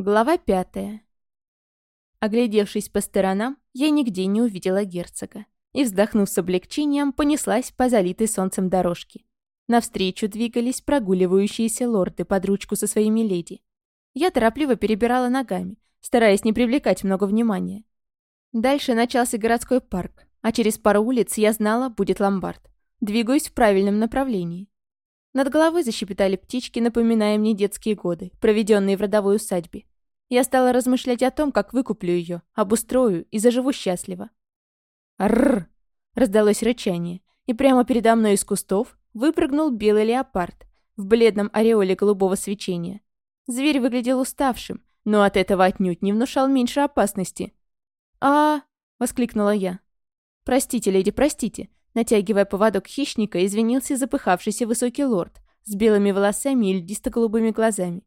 Глава пятая. Оглядевшись по сторонам, я нигде не увидела герцога. И, вздохнув с облегчением, понеслась по залитой солнцем дорожке. Навстречу двигались прогуливающиеся лорды под ручку со своими леди. Я торопливо перебирала ногами, стараясь не привлекать много внимания. Дальше начался городской парк, а через пару улиц я знала, будет ломбард. Двигаюсь в правильном направлении. Над головой защепетали птички, напоминая мне детские годы, проведенные в родовой усадьбе. Я стала размышлять о том, как выкуплю ее, обустрою и заживу счастливо. «Рррр!» — раздалось рычание, и прямо передо мной из кустов выпрыгнул белый леопард в бледном ореоле голубого свечения. Зверь выглядел уставшим, но от этого отнюдь не внушал меньше опасности. а воскликнула я. «Простите, леди, простите. Натягивая поводок хищника, извинился запыхавшийся высокий лорд с белыми волосами и льдисто-голубыми глазами.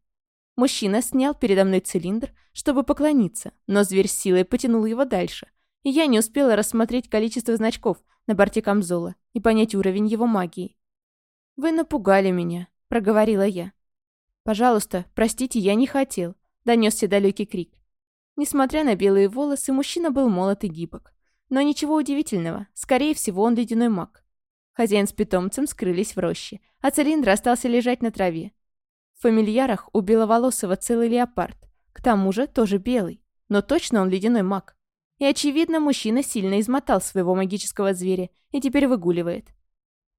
Мужчина снял передо мной цилиндр, чтобы поклониться, но зверь силой потянул его дальше, и я не успела рассмотреть количество значков на борте камзола и понять уровень его магии. «Вы напугали меня», — проговорила я. «Пожалуйста, простите, я не хотел», — донесся далекий крик. Несмотря на белые волосы, мужчина был молод и гибок. Но ничего удивительного, скорее всего, он ледяной маг. Хозяин с питомцем скрылись в роще, а цилиндр остался лежать на траве. В фамильярах у беловолосого целый леопард. К тому же тоже белый. Но точно он ледяной маг. И, очевидно, мужчина сильно измотал своего магического зверя и теперь выгуливает.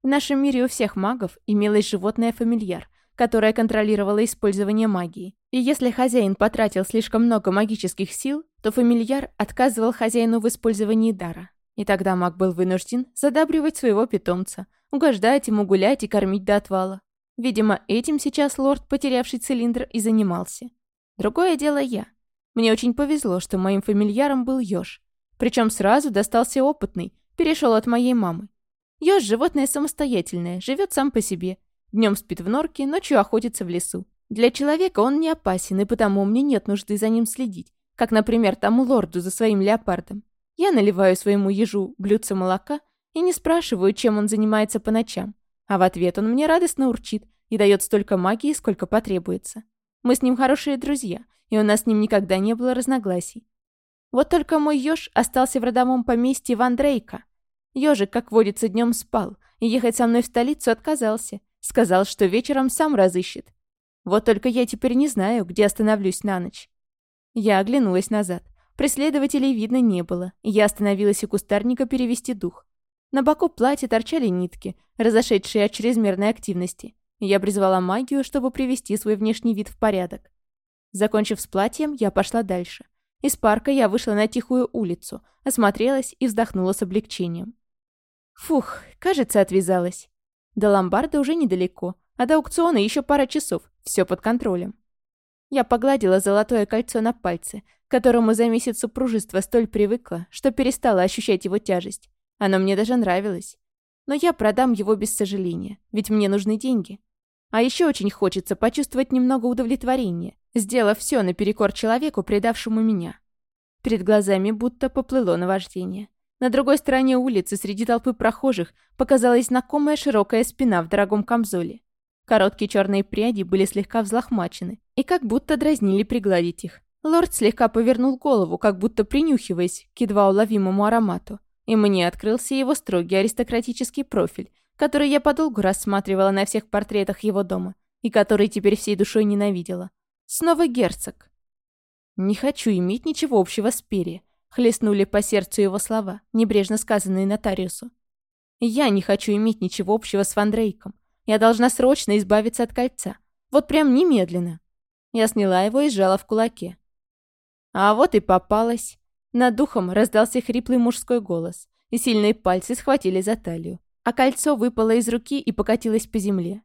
В нашем мире у всех магов имелось животное фамильяр, которое контролировало использование магии. И если хозяин потратил слишком много магических сил, то фамильяр отказывал хозяину в использовании дара. И тогда маг был вынужден задабривать своего питомца, угождать ему, гулять и кормить до отвала. Видимо, этим сейчас лорд, потерявший цилиндр, и занимался. Другое дело я. Мне очень повезло, что моим фамильяром был Ёж. Причем сразу достался опытный, перешел от моей мамы. Ёж – животное самостоятельное, живет сам по себе – Днем спит в норке, ночью охотится в лесу. Для человека он не опасен, и потому мне нет нужды за ним следить, как, например, тому лорду за своим леопардом. Я наливаю своему ежу блюдце молока и не спрашиваю, чем он занимается по ночам. А в ответ он мне радостно урчит и дает столько магии, сколько потребуется. Мы с ним хорошие друзья, и у нас с ним никогда не было разногласий. Вот только мой еж остался в родовом поместье Ван Дрейка. Ежик, как водится, днем спал, и ехать со мной в столицу отказался – Сказал, что вечером сам разыщет. Вот только я теперь не знаю, где остановлюсь на ночь. Я оглянулась назад. Преследователей видно не было, я остановилась у кустарника перевести дух. На боку платья торчали нитки, разошедшие от чрезмерной активности. Я призвала магию, чтобы привести свой внешний вид в порядок. Закончив с платьем, я пошла дальше. Из парка я вышла на тихую улицу, осмотрелась и вздохнула с облегчением. Фух, кажется, отвязалась. До ломбарда уже недалеко, а до аукциона еще пара часов, все под контролем. Я погладила золотое кольцо на пальце, к которому за месяц супружества столь привыкла, что перестала ощущать его тяжесть. Оно мне даже нравилось. Но я продам его без сожаления, ведь мне нужны деньги. А еще очень хочется почувствовать немного удовлетворения, сделав все наперекор человеку, предавшему меня. Перед глазами будто поплыло наваждение. На другой стороне улицы, среди толпы прохожих, показалась знакомая широкая спина в дорогом камзоле. Короткие черные пряди были слегка взлохмачены и как будто дразнили пригладить их. Лорд слегка повернул голову, как будто принюхиваясь к едва уловимому аромату. И мне открылся его строгий аристократический профиль, который я подолгу рассматривала на всех портретах его дома и который теперь всей душой ненавидела. Снова герцог. Не хочу иметь ничего общего с Перри. Хлестнули по сердцу его слова, небрежно сказанные нотариусу. «Я не хочу иметь ничего общего с Вандрейком. Я должна срочно избавиться от кольца. Вот прям немедленно». Я сняла его и сжала в кулаке. А вот и попалась. Над духом раздался хриплый мужской голос, и сильные пальцы схватили за талию. А кольцо выпало из руки и покатилось по земле.